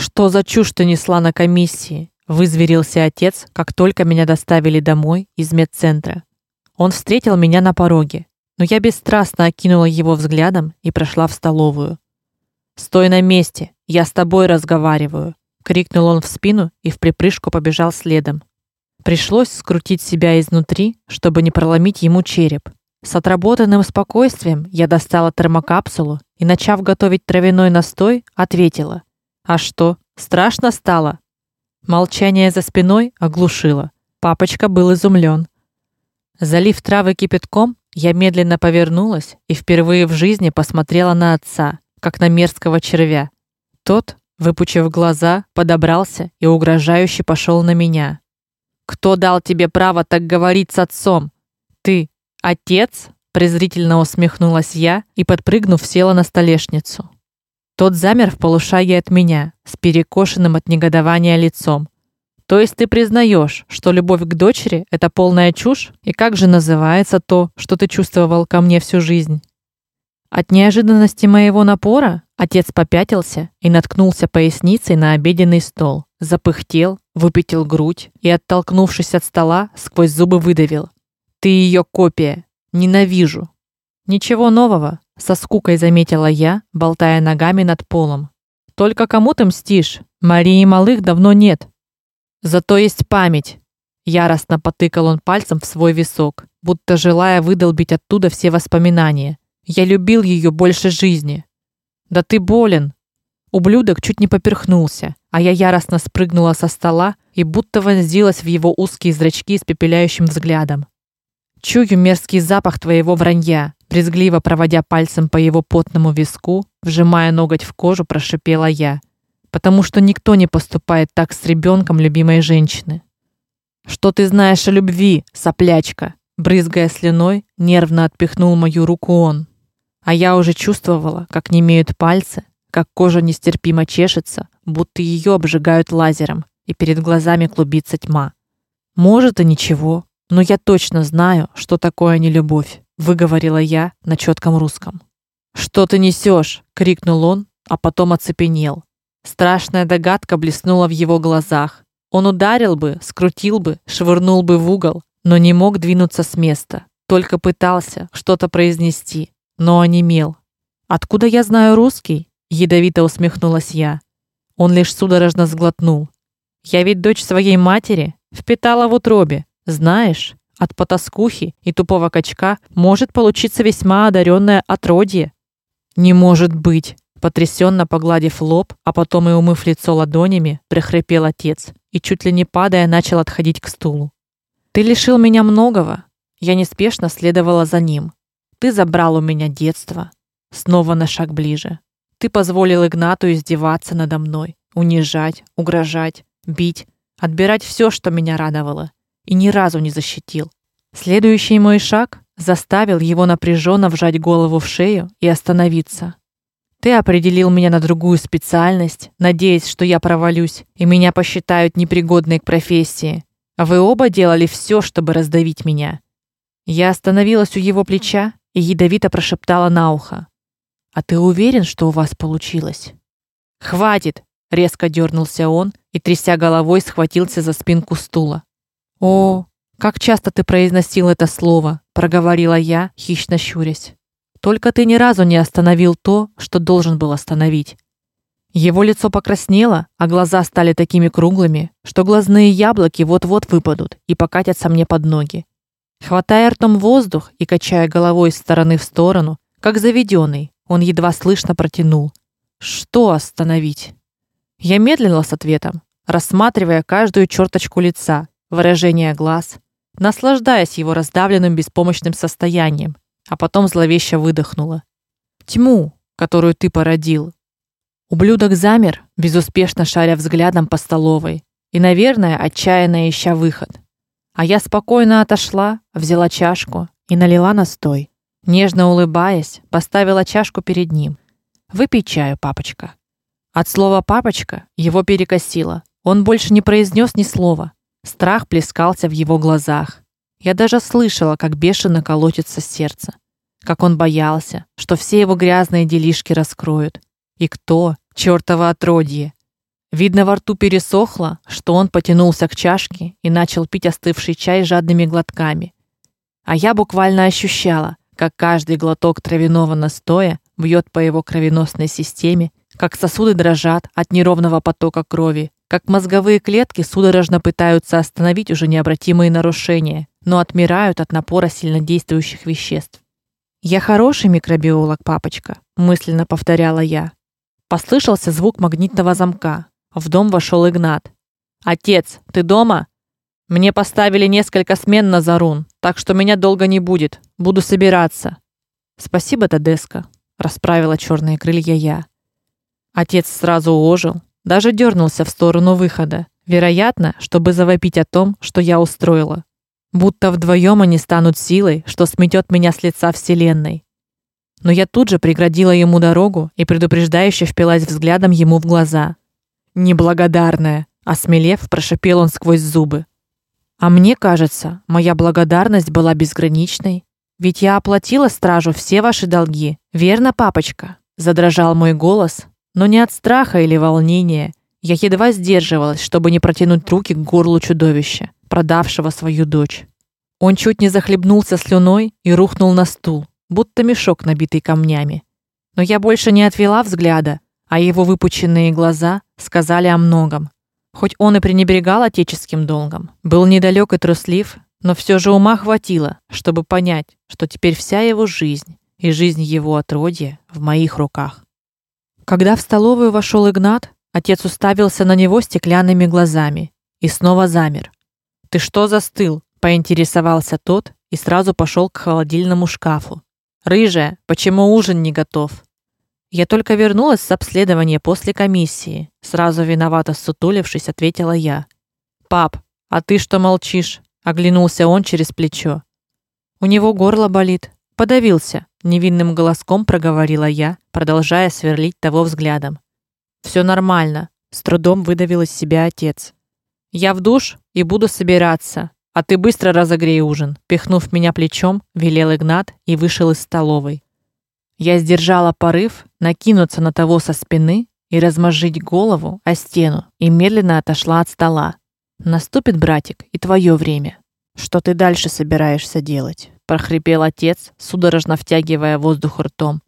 Что за чушь ты несла на комиссии? Вызверился отец, как только меня доставили домой из медцентра. Он встретил меня на пороге, но я бесстрастно окинула его взглядом и прошла в столовую. "Стой на месте, я с тобой разговариваю", крикнул он в спину и в припрыжку побежал следом. Пришлось скрутить себя изнутри, чтобы не проломить ему череп. С отработанным спокойствием я достала термокапсулу и, начав готовить травяной настой, ответила: "А что, страшно стало?" Молчание за спиной оглушило. Папочка был изумлен. Залив травы кипятком, я медленно повернулась и впервые в жизни посмотрела на отца, как на мерзкого червя. Тот, выпучив глаза, подобрался и угрожающе пошел на меня. Кто дал тебе право так говорить с отцом? Ты, отец? презрительно усмехнулась я и подпрыгнув села на столешницу. Тот замер в полушаге от меня, с перекошенным от негодования лицом. То есть ты признаешь, что любовь к дочери это полная чушь? И как же называется то, что ты чувствовал ко мне всю жизнь? От неожиданности моего напора отец попятился и наткнулся поясницей на обеденный стол, запыхтел, выпятил грудь и, оттолкнувшись от стола, сквозь зубы выдавил: "Ты ее копия. Ненавижу". Ничего нового, со скукой заметила я, болтая ногами над полом. Только кому ты мстишь? Марии Малых давно нет. Зато есть память. Яростно потыкал он пальцем в свой висок, будто желая выдолбить оттуда все воспоминания. Я любил ее больше жизни. Да ты болен. Ублюдок чуть не поперхнулся, а я яростно спрыгнула со стола и будто вонзилась в его узкие зрачки с пепеляющим взглядом. Чую мерзкий запах твоего вранья, брезгливо проводя пальцем по его потному виску, вжимая ноготь в кожу, прошипела я потому что никто не поступает так с ребенком любимой женщины. Что ты знаешь о любви, соплячка? брызгая слюной, нервно отпихнул мою руку он. А я уже чувствовала, как немеют пальцы, как кожа нестерпимо чешется, будто ее обжигают лазером, и перед глазами клубится тьма. Может и ничего, но я точно знаю, что такое нелюбовь, выговорила я на четком русском. Что ты несешь? крикнул он, а потом оцепенел, Страшная догадка блеснула в его глазах. Он ударил бы, скрутил бы, швырнул бы в угол, но не мог двинуться с места. Только пытался что-то произнести, но онемел. Откуда я знаю русский? ядовито усмехнулась я. Он лишь судорожно сглотнул. Я ведь дочь своей матери, впитала в утробе. Знаешь, от потаскухи и тупого качка может получиться весьма одаренное отродье. Не может быть, Потрясенно погладив лоб, а потом и умыв лицо ладонями, прохрипел отец и чуть ли не падая начал отходить к стулу. Ты лишил меня многого. Я неспешно следовала за ним. Ты забрал у меня детство. Снова на шаг ближе. Ты позволил Игнату издеваться надо мной, унижать, угрожать, бить, отбирать все, что меня радовало, и ни разу не защитил. Следующий мой шаг заставил его напряженно вжать голову в шею и остановиться. Ты определил меня на другую специальность, надеясь, что я провалюсь и меня посчитают непригодной к профессии. А вы оба делали все, чтобы раздавить меня. Я остановилась у его плеча и ядовито прошептала на ухо: "А ты уверен, что у вас получилось?" "Хватит", резко дернулся он и тряся головой схватился за спинку стула. "О, как часто ты произносил это слово", проговорила я, хищно щурясь. Только ты ни разу не остановил то, что должен был остановить. Его лицо покраснело, а глаза стали такими круглыми, что глазные яблоки вот-вот выпадут и покатятся мне под ноги. Хватая ртом воздух и качая головой из стороны в сторону, как заведенный, он едва слышно протянул: "Что остановить?" Я медлила с ответом, рассматривая каждую черточку лица, выражение глаз, наслаждаясь его раздавленным беспомощным состоянием, а потом зловеще выдохнула. Тьму, которую ты породил. Ублюдок замер, безуспешно шаря взглядом по столовой и, наверное, отчаянно ища выход. А я спокойно отошла, взяла чашку и налила настой. Нежно улыбаясь, поставила чашку перед ним. Выпей чаю, папочка. От слова папочка его перекосило. Он больше не произнес ни слова. Страх плескался в его глазах. Я даже слышала, как бешено колотится сердце как он боялся, что все его грязные делишки раскроют. И кто, чёртово отродье. Видно, во рту пересохло, что он потянулся к чашке и начал пить остывший чай жадными глотками. А я буквально ощущала, как каждый глоток травяного настоя бьет по его кровеносной системе, как сосуды дрожат от неровного потока крови, как мозговые клетки судорожно пытаются остановить уже необратимые нарушения, но отмирают от напора сильнодействующих веществ. Я хороший микробиолог, папочка, мысленно повторяла я. Послышался звук магнитного замка. В дом вошел Игнат. Отец, ты дома? Мне поставили несколько смен на Зарун, так что меня долго не будет. Буду собираться. Спасибо, Тадеска, расправила черные крылья я. Отец сразу ожил, даже дернулся в сторону выхода, вероятно, чтобы завопить о том, что я устроила. Будто вдвоем они станут силой, что сметет меня с лица вселенной. Но я тут же преградила ему дорогу и предупреждающе впилась взглядом ему в глаза. Неблагодарная, осмелев, прошипел он сквозь зубы. А мне кажется, моя благодарность была безграничной, ведь я оплатила стражу все ваши долги. Верно, папочка? Задрожал мой голос, но не от страха или волнения. Я едва сдерживалась, чтобы не протянуть руки к горлу чудовища, продавшего свою дочь. Он чуть не захлебнулся слюной и рухнул на стул, будто мешок, набитый камнями. Но я больше не отвела взгляда, а его выпученные глаза сказали о многом. Хоть он и пренебрегал отеческим долгом, был недалек и труслив, но все же ума хватило, чтобы понять, что теперь вся его жизнь и жизнь его отродья в моих руках. Когда в столовую вошел Игнат, отец уставился на него стеклянными глазами и снова замер. "Ты что застыл?" поинтересовался тот и сразу пошел к холодильному шкафу. "Рыжая, почему ужин не готов?" Я только вернулась с обследования после комиссии, сразу виновато сутулившись, ответила я. Пап, а ты что молчишь? оглянулся он через плечо. У него горло болит, подавился, невинным голоском проговорила я, продолжая сверлить того взглядом. Все нормально, с трудом выдавил из себя отец. Я в душ и буду собираться, а ты быстро разогрей ужин, пихнув меня плечом, велел Игнат и вышел из столовой. Я сдержала порыв накинуться на того со спины и размозжить голову о стену и медленно отошла от стола. Наступит, братик, и твое время. Что ты дальше собираешься делать? Прохрипел отец, судорожно втягивая воздух ртом.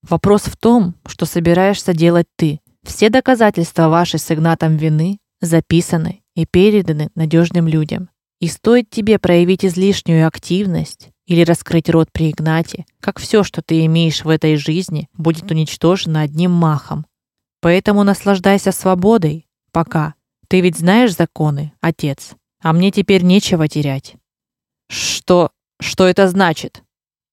Вопрос в том, что собираешься делать ты. Все доказательства вашей с Игнатом вины записаны и переданы надежным людям. И стоит тебе проявить излишнюю активность, или раскрыть рот при Игнате, как все, что ты имеешь в этой жизни, будет уничтожено одним махом. Поэтому наслаждайся свободой, пока. Ты ведь знаешь законы, отец. А мне теперь нечего терять. Что что это значит?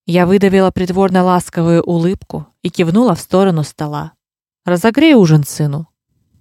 Я выдавила притворно ласковую улыбку и кивнула в сторону стола. Разогрей ужин сыну.